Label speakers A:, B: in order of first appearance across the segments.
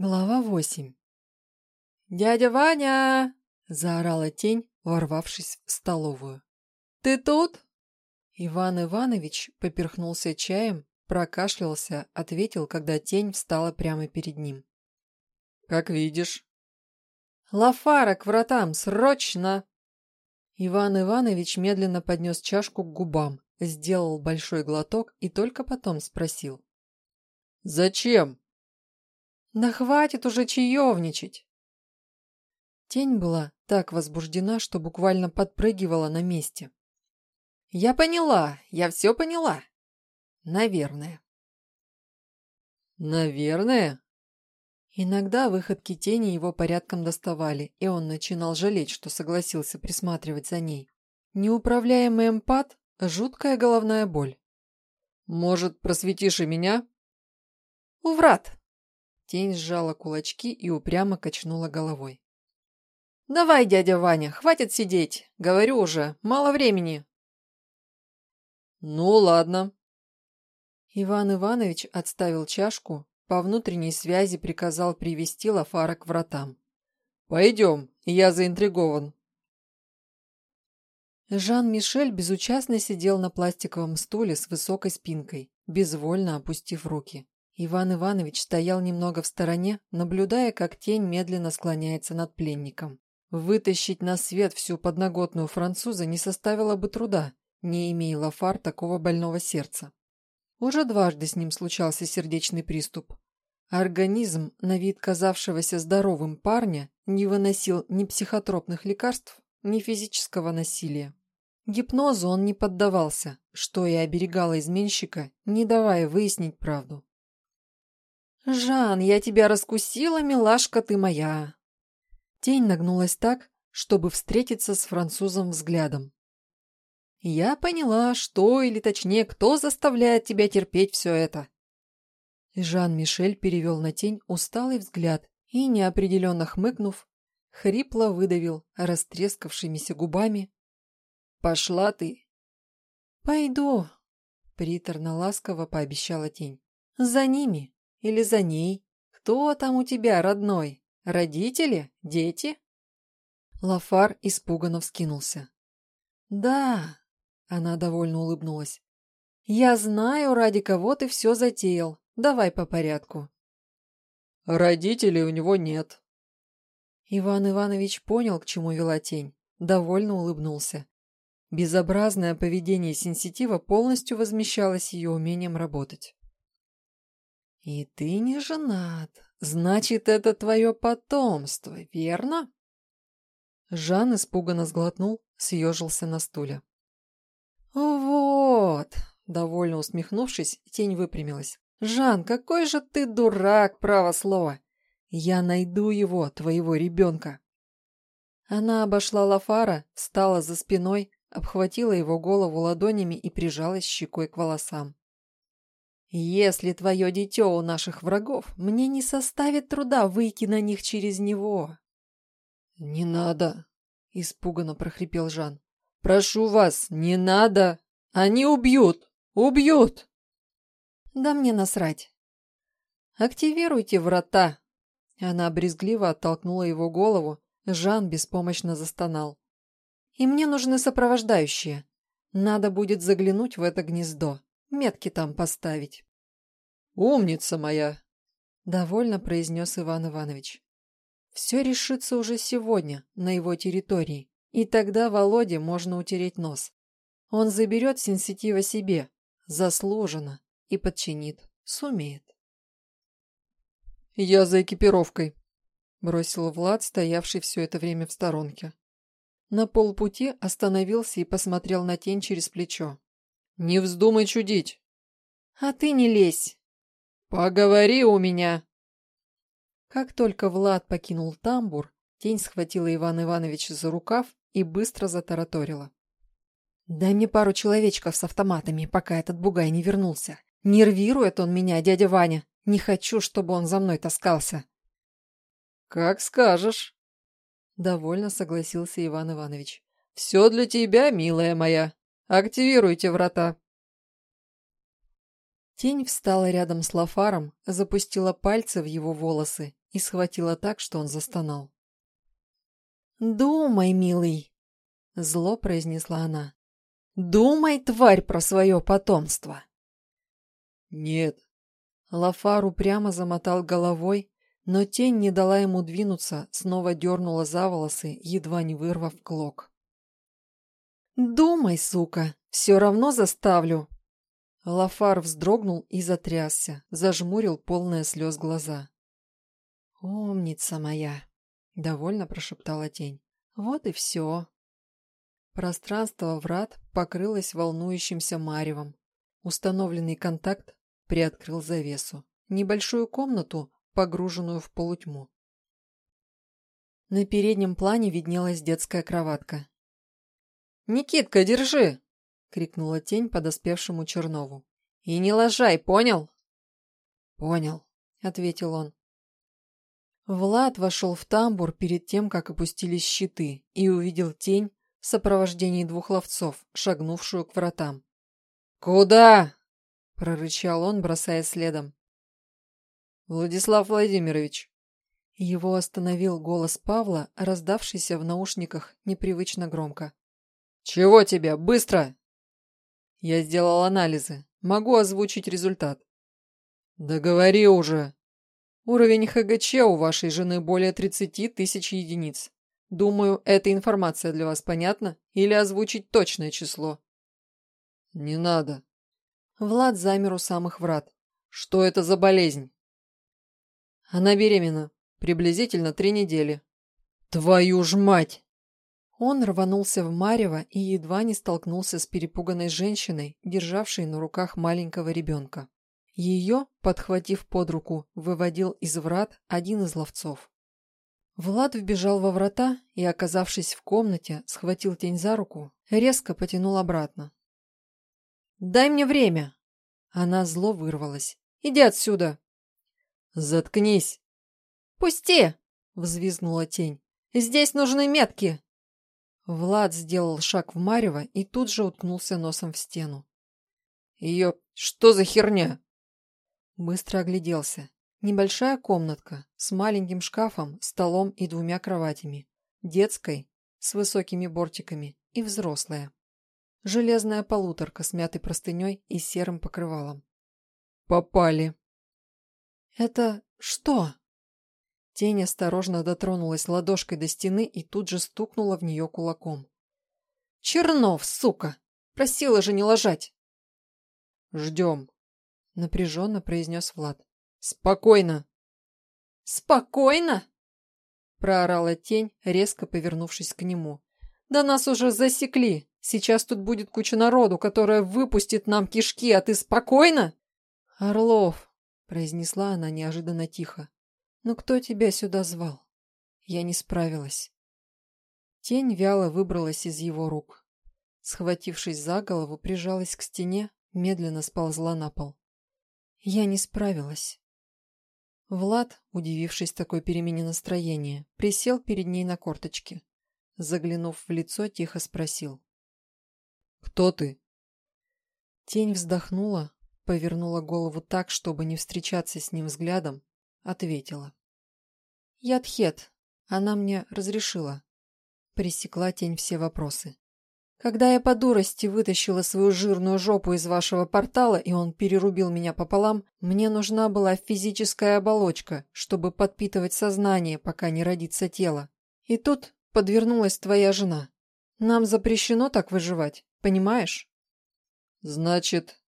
A: Глава восемь. «Дядя Ваня!» – заорала тень, ворвавшись в столовую. «Ты тут?» Иван Иванович поперхнулся чаем, прокашлялся, ответил, когда тень встала прямо перед ним.
B: «Как видишь».
A: «Лафара к вратам, срочно!» Иван Иванович медленно поднес чашку к губам, сделал большой глоток и только потом спросил.
B: «Зачем?»
A: Да хватит уже чаевничать. Тень была так возбуждена, что буквально подпрыгивала на месте. Я поняла, я все поняла. Наверное.
B: Наверное?
A: Иногда выходки тени его порядком доставали, и он начинал жалеть, что согласился присматривать за ней. Неуправляемый эмпат – жуткая головная боль.
B: «Может, просветишь и меня?»
A: «Уврат!» Тень сжала кулачки и упрямо качнула головой. «Давай, дядя Ваня, хватит сидеть. Говорю уже, мало времени».
B: «Ну, ладно».
A: Иван Иванович отставил чашку, по внутренней связи приказал привести Лафара к вратам.
B: «Пойдем, я заинтригован».
A: Жан-Мишель безучастно сидел на пластиковом стуле с высокой спинкой, безвольно опустив руки. Иван Иванович стоял немного в стороне, наблюдая, как тень медленно склоняется над пленником. Вытащить на свет всю подноготную француза не составило бы труда, не имея Лафар такого больного сердца. Уже дважды с ним случался сердечный приступ. Организм, на вид казавшегося здоровым парня, не выносил ни психотропных лекарств, ни физического насилия. Гипнозу он не поддавался, что и оберегало изменщика, не давая выяснить правду. «Жан, я тебя раскусила, милашка ты моя!» Тень нагнулась так, чтобы встретиться с французом взглядом. «Я поняла, что, или точнее, кто заставляет тебя терпеть все это?» Жан-Мишель перевел на тень усталый взгляд и, неопределенно хмыкнув, хрипло выдавил растрескавшимися губами. «Пошла ты!» «Пойду!» — приторно-ласково пообещала тень. «За ними!» Или за ней? Кто там у тебя, родной? Родители? Дети?» Лафар испуганно вскинулся. «Да», — она довольно улыбнулась. «Я знаю, ради кого ты все затеял. Давай по порядку».
B: «Родителей у него нет».
A: Иван Иванович понял, к чему вела тень. Довольно улыбнулся. Безобразное поведение сенситива полностью возмещалось ее умением работать. «И ты не женат. Значит, это твое потомство, верно?» Жан испуганно сглотнул, съежился на стуле. «Вот!» — довольно усмехнувшись, тень выпрямилась. «Жан, какой же ты дурак, право слово! Я найду его, твоего ребенка!» Она обошла Лафара, встала за спиной, обхватила его голову ладонями и прижалась щекой к волосам. Если твое дитё у наших врагов, мне не составит труда выйти на них через него.
B: Не надо, испуганно прохрипел Жан. Прошу вас, не надо. Они убьют, убьют.
A: Да мне насрать. Активируйте врата. Она брезгливо оттолкнула его голову. Жан беспомощно застонал. И мне нужны сопровождающие. Надо будет заглянуть в это гнездо метки там поставить.
B: «Умница моя!»
A: — довольно произнес Иван Иванович. «Все решится уже сегодня, на его территории, и тогда Володе можно утереть нос. Он заберет сенситива себе, заслуженно, и подчинит, сумеет».
B: «Я за экипировкой», — бросил Влад, стоявший все это время в сторонке.
A: На полпути остановился и посмотрел на тень через плечо.
B: «Не вздумай чудить!»
A: «А ты не лезь!»
B: «Поговори у меня!»
A: Как только Влад покинул тамбур, тень схватила Ивана Ивановича за рукав и быстро затараторила. «Дай мне пару человечков с автоматами, пока этот бугай не вернулся. Нервирует он меня, дядя Ваня. Не хочу, чтобы он за мной таскался».
B: «Как скажешь», — довольно согласился Иван Иванович. «Все для тебя, милая моя». Активируйте врата.
A: Тень встала рядом с Лафаром, запустила пальцы в его волосы и схватила так, что он застонал. «Думай, милый!» — зло произнесла она. «Думай, тварь, про свое потомство!»
B: «Нет!»
A: Лафар упрямо замотал головой, но тень не дала ему двинуться, снова дернула за волосы, едва не вырвав клок. «Думай, сука, все равно заставлю!» Лафар вздрогнул и затрясся, зажмурил полные слез глаза. «Умница моя!» — довольно прошептала тень. «Вот и все!» Пространство врат покрылось волнующимся маревом. Установленный контакт приоткрыл завесу. Небольшую комнату, погруженную в полутьму. На переднем плане виднелась детская кроватка. «Никитка, держи!» — крикнула тень подоспевшему Чернову. «И не ложай, понял?» «Понял», — ответил он. Влад вошел в тамбур перед тем, как опустились щиты, и увидел тень в сопровождении двух ловцов, шагнувшую к вратам.
B: «Куда?»
A: — прорычал он, бросая следом.
B: «Владислав Владимирович».
A: Его остановил голос Павла, раздавшийся в наушниках непривычно громко.
B: «Чего тебе? Быстро!»
A: «Я сделал анализы. Могу озвучить результат».
B: «Да уже!»
A: «Уровень ХГЧ у вашей жены более 30 тысяч единиц. Думаю, эта информация для вас понятна? Или озвучить точное число?»
B: «Не надо».
A: Влад замер у самых врат.
B: «Что это за болезнь?»
A: «Она беременна. Приблизительно три недели».
B: «Твою ж мать!»
A: Он рванулся в марево и едва не столкнулся с перепуганной женщиной, державшей на руках маленького ребенка. Ее, подхватив под руку, выводил из врат один из ловцов. Влад вбежал во врата и, оказавшись в комнате, схватил тень за руку, резко потянул обратно. «Дай мне время!» Она зло вырвалась. «Иди отсюда!»
B: «Заткнись!»
A: «Пусти!» — взвизгнула тень. «Здесь нужны метки!» Влад сделал шаг в марево и тут же уткнулся носом в стену.
B: «Ее... что за херня?»
A: Быстро огляделся. Небольшая комнатка с маленьким шкафом, столом и двумя кроватями. Детской, с высокими бортиками, и взрослая. Железная полуторка с мятой простыней и серым покрывалом.
B: «Попали!»
A: «Это что?» Тень осторожно дотронулась ладошкой до стены и тут же стукнула в нее кулаком. «Чернов, сука! Просила же не ложать!»
B: «Ждем», —
A: напряженно произнес Влад.
B: «Спокойно!»
A: «Спокойно?» — проорала тень, резко повернувшись к нему. «Да нас уже засекли! Сейчас тут будет куча народу, которая выпустит нам кишки, а ты спокойно?» «Орлов!» — произнесла она неожиданно тихо. «Но кто тебя сюда звал?» Я не справилась. Тень вяло выбралась из его рук. Схватившись за голову, прижалась к стене, медленно сползла на пол. Я не справилась. Влад, удивившись такой перемене настроения, присел перед ней на корточки. Заглянув в лицо, тихо спросил.
B: «Кто ты?»
A: Тень вздохнула, повернула голову так, чтобы не встречаться с ним взглядом, ответила. «Я Тхет. Она мне разрешила». Пресекла тень все вопросы. Когда я по дурости вытащила свою жирную жопу из вашего портала, и он перерубил меня пополам, мне нужна была физическая оболочка, чтобы подпитывать сознание, пока не родится тело. И тут подвернулась твоя жена. Нам запрещено так выживать, понимаешь?
B: Значит...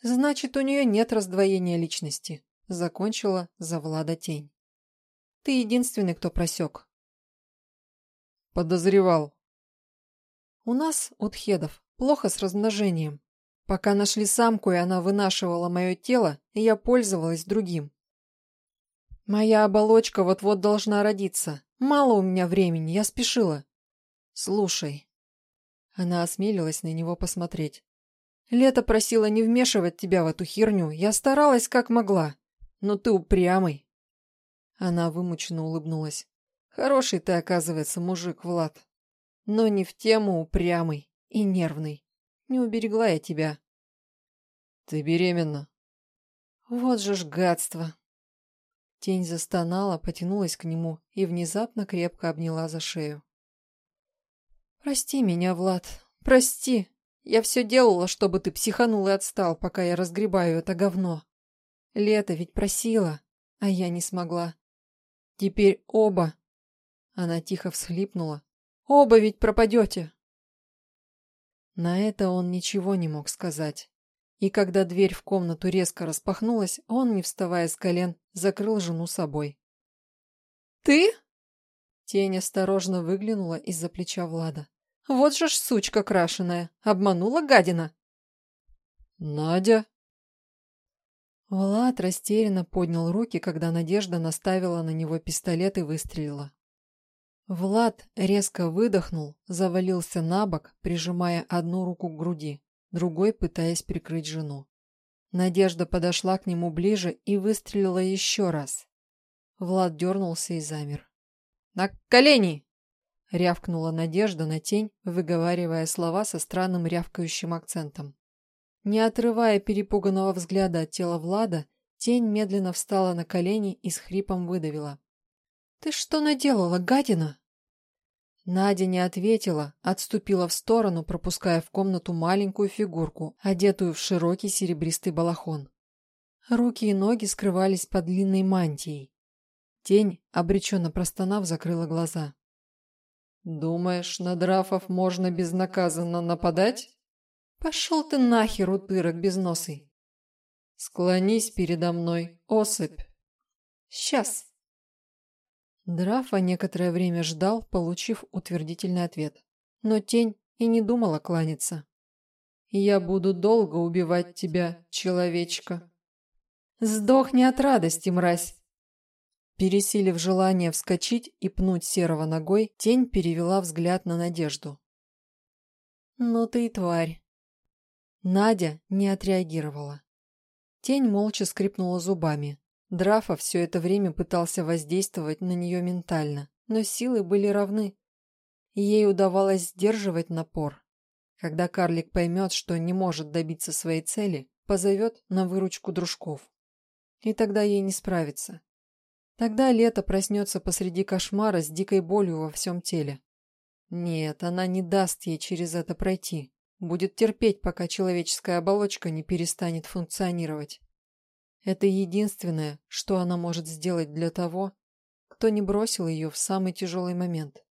A: Значит, у нее нет раздвоения личности. Закончила за Влада тень. Ты единственный, кто просек.
B: Подозревал.
A: У нас, у тхедов, плохо с размножением. Пока нашли самку, и она вынашивала мое тело, и я пользовалась другим. Моя оболочка вот-вот должна родиться. Мало у меня времени, я спешила. Слушай. Она осмелилась на него посмотреть. Лето просила не вмешивать тебя в эту херню. Я старалась как могла. Но ты упрямый. Она вымученно улыбнулась. Хороший ты, оказывается, мужик, Влад. Но не в тему упрямый и нервный. Не уберегла я тебя.
B: Ты беременна.
A: Вот же ж гадство. Тень застонала, потянулась к нему и внезапно крепко обняла за шею. «Прости меня, Влад, прости. Я все делала, чтобы ты психанул и отстал, пока я разгребаю это говно. Лето ведь просила, а я не смогла. Теперь оба...» Она тихо всхлипнула. «Оба ведь пропадете!» На это он ничего не мог сказать. И когда дверь в комнату резко распахнулась, он, не вставая с колен, закрыл жену собой. «Ты?» Тень осторожно выглянула из-за плеча Влада. «Вот же ж сучка крашеная! Обманула гадина!»
B: «Надя!»
A: Влад растерянно поднял руки, когда Надежда наставила на него пистолет и выстрелила. Влад резко выдохнул, завалился на бок, прижимая одну руку к груди другой пытаясь прикрыть жену. Надежда подошла к нему ближе и выстрелила еще раз. Влад дернулся и замер. «На колени!» — рявкнула Надежда на тень, выговаривая слова со странным рявкающим акцентом. Не отрывая перепуганного взгляда от тела Влада, тень медленно встала на колени и с хрипом выдавила. «Ты что наделала, гадина?» Надя не ответила, отступила в сторону, пропуская в комнату маленькую фигурку, одетую в широкий серебристый балахон. Руки и ноги скрывались под длинной мантией. Тень, обреченно простонав, закрыла глаза.
B: «Думаешь, на драфов можно безнаказанно нападать?»
A: «Пошел ты нахер, утырок безносый!»
B: «Склонись передо мной, особь!»
A: «Сейчас!» Драфа некоторое время ждал, получив утвердительный ответ. Но тень и не думала кланяться.
B: «Я буду долго убивать тебя, человечка».
A: «Сдохни от радости, мразь!» Пересилив желание вскочить и пнуть серого ногой, тень перевела взгляд на Надежду. «Ну ты и тварь!» Надя не отреагировала. Тень молча скрипнула зубами, Драфа все это время пытался воздействовать на нее ментально, но силы были равны. ей удавалось сдерживать напор. Когда карлик поймет, что не может добиться своей цели, позовет на выручку дружков. И тогда ей не справиться. Тогда лето проснется посреди кошмара с дикой болью во всем теле. Нет, она не даст ей через это пройти. Будет терпеть, пока человеческая оболочка не перестанет функционировать. Это единственное, что она может сделать для того, кто не бросил ее в самый тяжелый момент.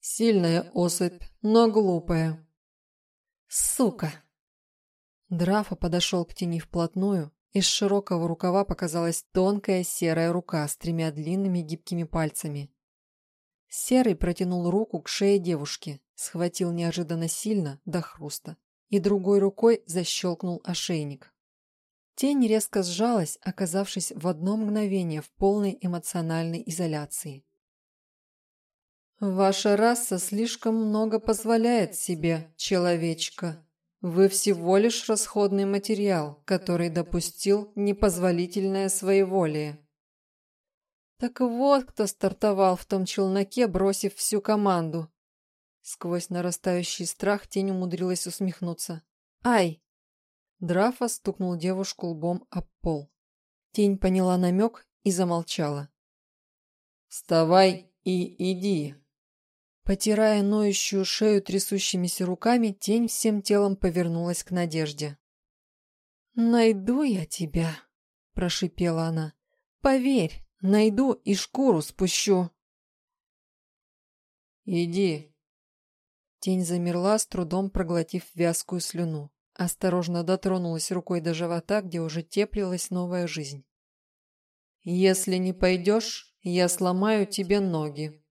B: Сильная особь, но глупая.
A: Сука! Драфа подошел к тени вплотную, из широкого рукава показалась тонкая серая рука с тремя длинными гибкими пальцами. Серый протянул руку к шее девушки, схватил неожиданно сильно, до хруста, и другой рукой защелкнул ошейник. Тень резко сжалась, оказавшись в одно мгновение в полной эмоциональной изоляции.
B: «Ваша раса слишком много позволяет себе, человечка. Вы всего лишь расходный материал, который допустил непозволительное своеволие».
A: «Так вот, кто стартовал в том челноке, бросив всю команду». Сквозь нарастающий страх тень умудрилась усмехнуться. «Ай!» Драфа стукнул девушку лбом об пол. Тень поняла намек и замолчала.
B: «Вставай и иди!»
A: Потирая ноющую шею трясущимися руками, тень всем телом повернулась к Надежде. «Найду я тебя!» – прошипела она. «Поверь, найду и шкуру спущу!»
B: «Иди!»
A: Тень замерла, с трудом проглотив вязкую слюну. Осторожно дотронулась рукой до живота, где уже теплилась новая жизнь.
B: «Если не пойдешь, я сломаю тебе ноги».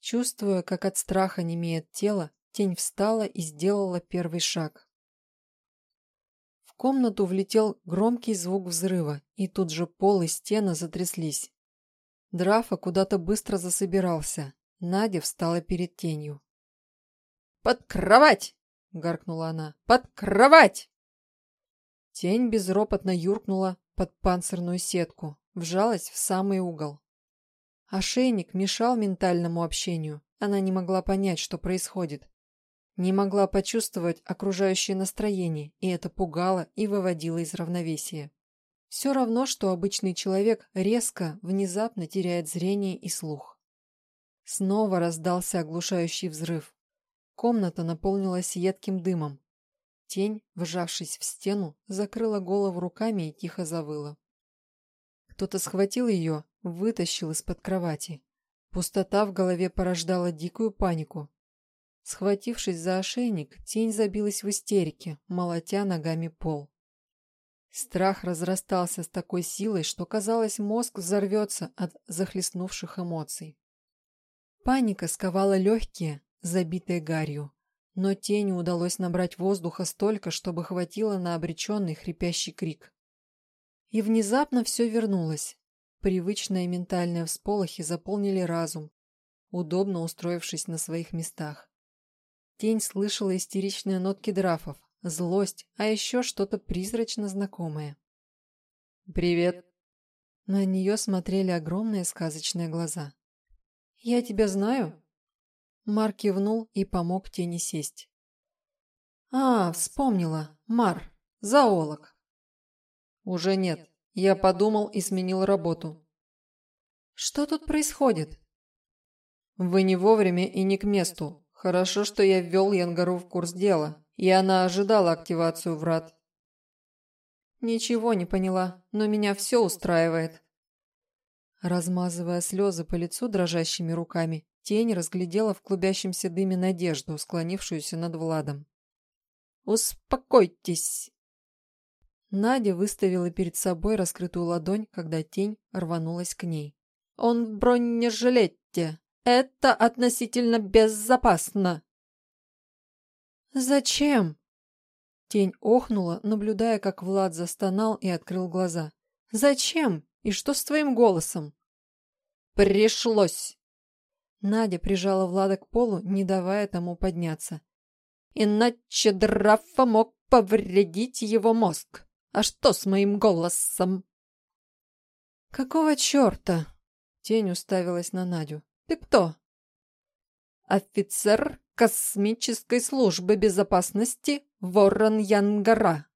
A: Чувствуя, как от страха немеет тело, тень встала и сделала первый шаг. В комнату влетел громкий звук взрыва, и тут же пол и стены затряслись. Драфа куда-то быстро засобирался. Надя встала перед тенью.
B: «Под кровать!» — гаркнула она. «Под кровать!»
A: Тень безропотно юркнула под панцирную сетку, вжалась в самый угол. Ошейник мешал ментальному общению. Она не могла понять, что происходит. Не могла почувствовать окружающее настроение, и это пугало и выводило из равновесия. Все равно, что обычный человек резко, внезапно теряет зрение и слух. Снова раздался оглушающий взрыв. Комната наполнилась едким дымом. Тень, вжавшись в стену, закрыла голову руками и тихо завыла. Кто-то схватил ее, вытащил из-под кровати. Пустота в голове порождала дикую панику. Схватившись за ошейник, тень забилась в истерике, молотя ногами пол. Страх разрастался с такой силой, что, казалось, мозг взорвется от захлестнувших эмоций. Паника сковала легкие, забитые гарью, но тени удалось набрать воздуха столько, чтобы хватило на обреченный хрипящий крик. И внезапно все вернулось. Привычные ментальные всполохи заполнили разум, удобно устроившись на своих местах. Тень слышала истеричные нотки драфов, злость, а еще что-то призрачно знакомое.
B: «Привет!»
A: На нее смотрели огромные сказочные глаза. «Я тебя знаю?» Мар кивнул и помог тени сесть. «А, вспомнила. Мар, зоолог».
B: «Уже нет. Я подумал и сменил работу».
A: «Что тут происходит?»
B: «Вы не вовремя и не к месту. Хорошо, что я ввел Янгару в курс дела и она ожидала активацию врат.
A: Ничего не поняла, но меня все устраивает. Размазывая слезы по лицу дрожащими руками, тень разглядела в клубящемся дыме надежду, склонившуюся над Владом. «Успокойтесь!» Надя выставила перед собой раскрытую ладонь, когда тень рванулась к ней. «Он в бронежилете! Это относительно безопасно!» «Зачем?» Тень охнула, наблюдая, как Влад застонал и открыл глаза. «Зачем? И что с твоим голосом?»
B: «Пришлось!»
A: Надя прижала Влада к полу, не давая тому подняться.
B: «Иначе Драфа мог повредить его мозг. А что с моим голосом?»
A: «Какого черта?» Тень уставилась на Надю. «Ты кто?»
B: «Офицер космической службы безопасности Ворон Янгара»,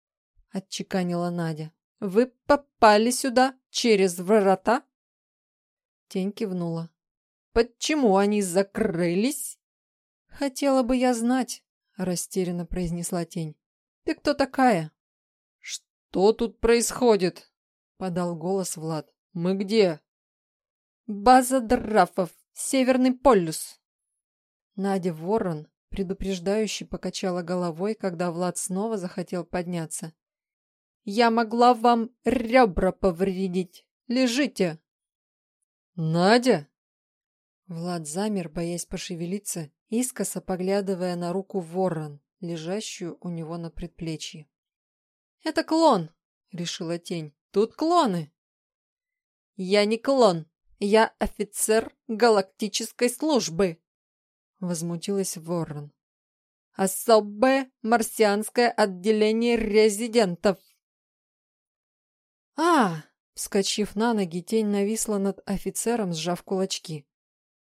B: — отчеканила Надя. «Вы попали сюда через врата?»
A: Тень кивнула.
B: «Почему они закрылись?»
A: «Хотела бы я знать», — растерянно произнесла тень. «Ты кто такая?»
B: «Что тут происходит?» — подал голос Влад. «Мы где?»
A: «База драфов, Северный полюс», Надя Ворон предупреждающе покачала головой, когда Влад снова захотел подняться. «Я могла вам ребра повредить! Лежите!»
B: «Надя?»
A: Влад замер, боясь пошевелиться, искоса поглядывая на руку Ворон, лежащую у него на предплечье. «Это клон!» — решила тень. «Тут клоны!» «Я не клон! Я офицер галактической службы!» Возмутилась Ворон. «Особое марсианское отделение резидентов!» «А!» Вскочив на ноги, тень нависла над офицером, сжав кулачки.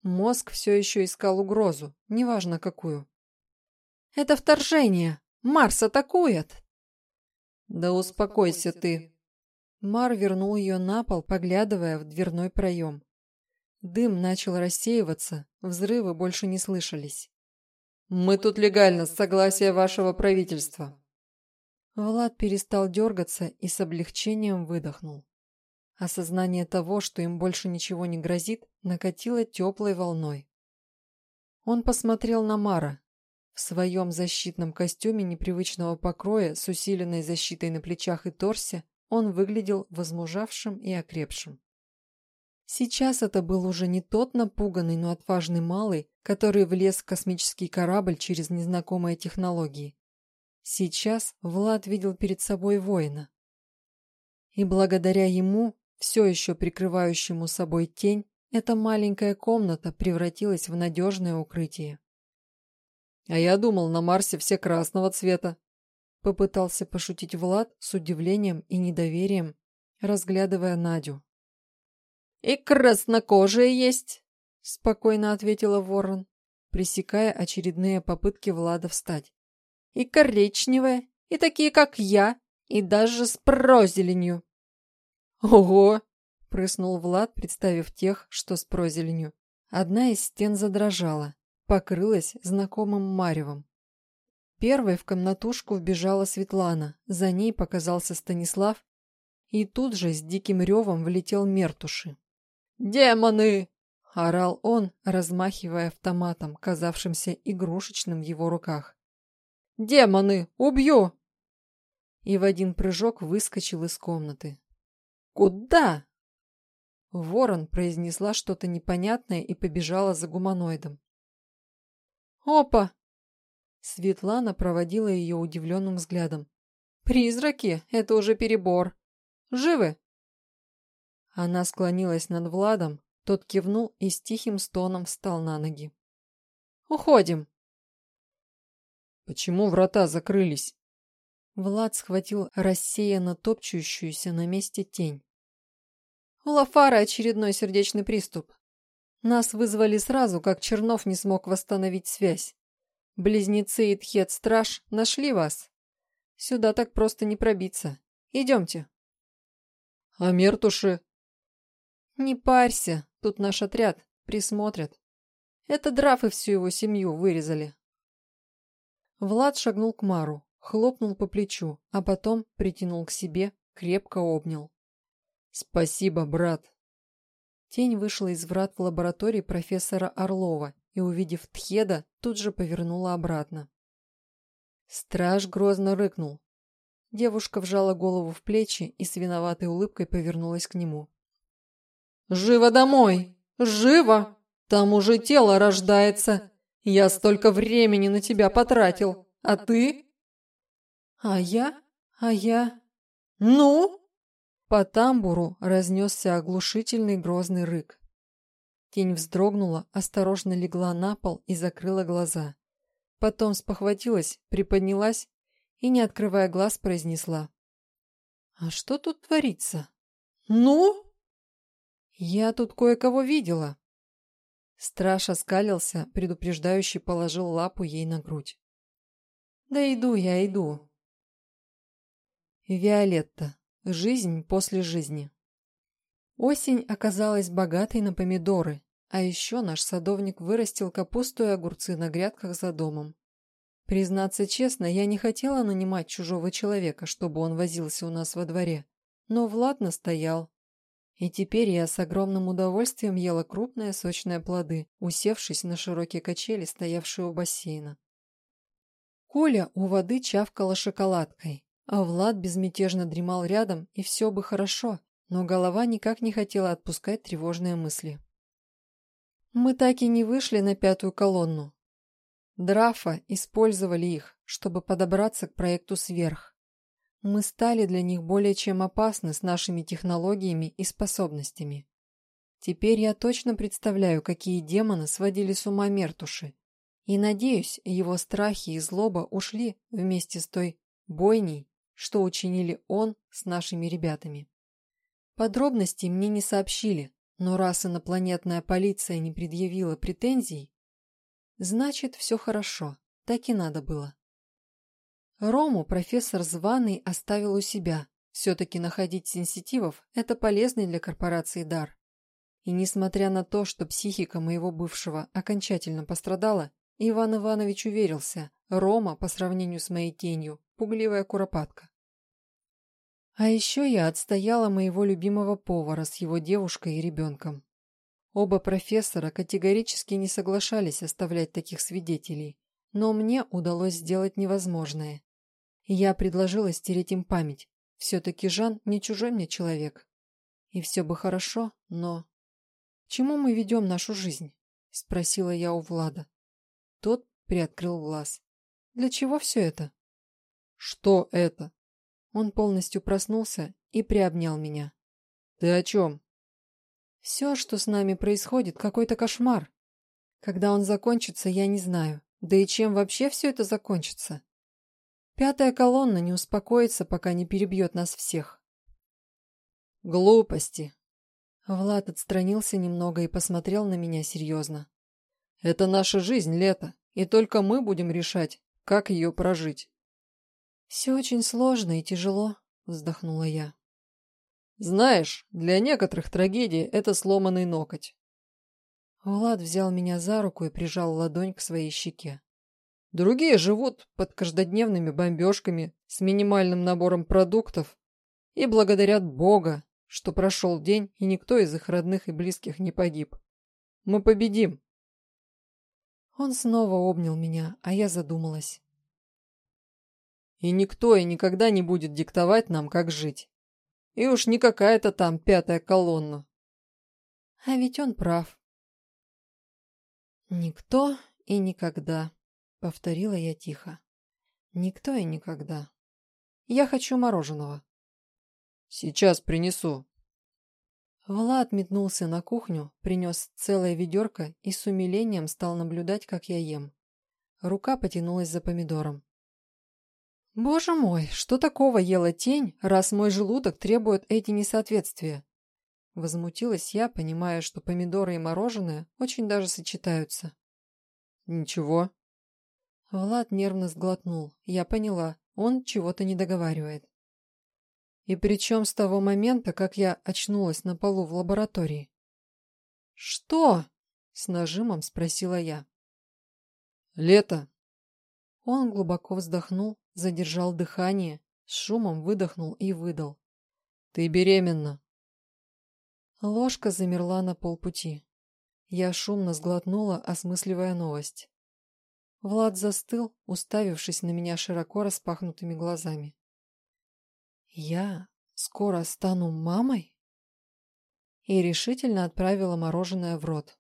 A: Мозг все еще искал угрозу, неважно какую. «Это вторжение! Марс атакует!»
B: «Да успокойся ты!»
A: Мар вернул ее на пол, поглядывая в дверной проем. Дым начал рассеиваться, взрывы больше не слышались.
B: «Мы тут легально, с согласия вашего правительства».
A: Влад перестал дергаться и с облегчением выдохнул. Осознание того, что им больше ничего не грозит, накатило теплой волной. Он посмотрел на Мара. В своем защитном костюме непривычного покроя с усиленной защитой на плечах и торсе он выглядел возмужавшим и окрепшим. Сейчас это был уже не тот напуганный, но отважный малый, который влез в космический корабль через незнакомые технологии. Сейчас Влад видел перед собой воина. И благодаря ему, все еще прикрывающему собой тень, эта маленькая комната превратилась в надежное укрытие.
B: «А я думал, на Марсе все красного цвета», —
A: попытался пошутить Влад с удивлением и недоверием, разглядывая Надю.
B: «И краснокожие есть», —
A: спокойно ответила Ворон, пресекая очередные попытки Влада встать.
B: «И коричневые, и такие, как я, и даже с прозеленью.
A: Ого! Прыснул Влад, представив тех, что с прозеленью. Одна из стен задрожала, покрылась знакомым маревом. Первой в комнатушку вбежала Светлана, за ней показался Станислав, и тут же с диким ревом влетел Мертуши. «Демоны!» – орал он, размахивая автоматом, казавшимся игрушечным в его руках. «Демоны! Убью!» И в один прыжок выскочил из комнаты. «Куда?» Ворон произнесла что-то непонятное и побежала за гуманоидом. «Опа!» Светлана проводила ее удивленным взглядом. «Призраки! Это уже перебор! Живы?» Она склонилась над Владом, тот кивнул и с тихим стоном встал на ноги. «Уходим!» «Почему врата закрылись?» Влад схватил рассеянно топчущуюся на месте тень. У Лафара очередной сердечный приступ. Нас вызвали сразу, как Чернов не смог восстановить связь. Близнецы и Тхет-страж нашли вас. Сюда так просто не пробиться. Идемте. А мертуши? Не парься, тут наш отряд. Присмотрят. Это Драфы всю его семью вырезали. Влад шагнул к Мару, хлопнул по плечу, а потом притянул к себе, крепко обнял. «Спасибо, брат!» Тень вышла из врат в лаборатории профессора Орлова и, увидев Тхеда, тут же повернула обратно. Страж грозно рыкнул. Девушка вжала голову в плечи и с виноватой улыбкой повернулась к нему. «Живо домой! Живо! Там уже тело рождается! Я столько времени на тебя потратил, а ты?» «А я? А я?» «Ну?» По тамбуру разнесся оглушительный грозный рык. Тень вздрогнула, осторожно легла на пол и закрыла глаза. Потом спохватилась, приподнялась и, не открывая глаз, произнесла. «А что тут творится?» «Ну?» «Я тут кое-кого видела». Страж оскалился, предупреждающий положил лапу ей на грудь. «Да иду я, иду». Виолетта. Жизнь после жизни. Осень оказалась богатой на помидоры, а еще наш садовник вырастил капусту и огурцы на грядках за домом. Признаться честно, я не хотела нанимать чужого человека, чтобы он возился у нас во дворе. Но Влад настоял. И теперь я с огромным удовольствием ела крупные сочные плоды, усевшись на широкие качели, стоявшие у бассейна. Коля у воды чавкала шоколадкой, а Влад безмятежно дремал рядом, и все бы хорошо, но голова никак не хотела отпускать тревожные мысли. Мы так и не вышли на пятую колонну. Драфа использовали их, чтобы подобраться к проекту «Сверх». Мы стали для них более чем опасны с нашими технологиями и способностями. Теперь я точно представляю, какие демоны сводили с ума Мертуши. И надеюсь, его страхи и злоба ушли вместе с той бойней, что учинили он с нашими ребятами. Подробностей мне не сообщили, но раз инопланетная полиция не предъявила претензий, значит, все хорошо, так и надо было. Рому профессор Званый оставил у себя. Все-таки находить сенситивов – это полезный для корпорации дар. И несмотря на то, что психика моего бывшего окончательно пострадала, Иван Иванович уверился, Рома, по сравнению с моей тенью, пугливая куропатка. А еще я отстояла моего любимого повара с его девушкой и ребенком. Оба профессора категорически не соглашались оставлять таких свидетелей, но мне удалось сделать невозможное. Я предложила стереть им память. Все-таки Жан не чужой мне человек. И все бы хорошо, но... «Чему мы ведем нашу жизнь?» — спросила я у Влада. Тот приоткрыл глаз. «Для чего все это?» «Что это?» Он полностью проснулся и приобнял меня. «Ты о чем?» «Все, что с нами происходит, какой-то кошмар. Когда он закончится, я не знаю. Да и чем вообще все это закончится? Пятая колонна не успокоится, пока не перебьет нас всех». «Глупости!» Влад отстранился немного и посмотрел на меня серьезно. «Это наша жизнь, Лето, и только мы будем решать, как ее прожить». «Все очень сложно и тяжело», — вздохнула я.
B: Знаешь, для некоторых трагедий это сломанный ноготь.
A: Влад взял меня за руку и прижал ладонь к своей щеке.
B: Другие живут под каждодневными бомбежками с минимальным набором продуктов и благодарят Бога, что прошел день и никто из их родных и близких не погиб. Мы победим.
A: Он снова обнял меня, а я задумалась.
B: И никто и никогда не будет диктовать нам, как жить. И уж не какая-то там пятая колонна.
A: А ведь он прав. Никто и никогда, повторила я тихо. Никто и никогда. Я хочу мороженого.
B: Сейчас принесу.
A: Влад метнулся на кухню, принес целое ведерко и с умилением стал наблюдать, как я ем. Рука потянулась за помидором. Боже мой, что такого ела тень, раз мой желудок требует эти несоответствия? Возмутилась я, понимая, что помидоры и мороженое очень даже сочетаются.
B: Ничего.
A: Влад нервно сглотнул. Я поняла, он чего-то не договаривает. И причем с того момента, как я очнулась на полу в лаборатории. «Что?» — с нажимом спросила я.
B: «Лето».
A: Он глубоко вздохнул, задержал дыхание, с шумом выдохнул и выдал.
B: «Ты беременна».
A: Ложка замерла на полпути. Я шумно сглотнула, осмысливая новость. Влад застыл, уставившись на меня широко распахнутыми глазами. «Я скоро стану мамой?» И решительно отправила мороженое в рот.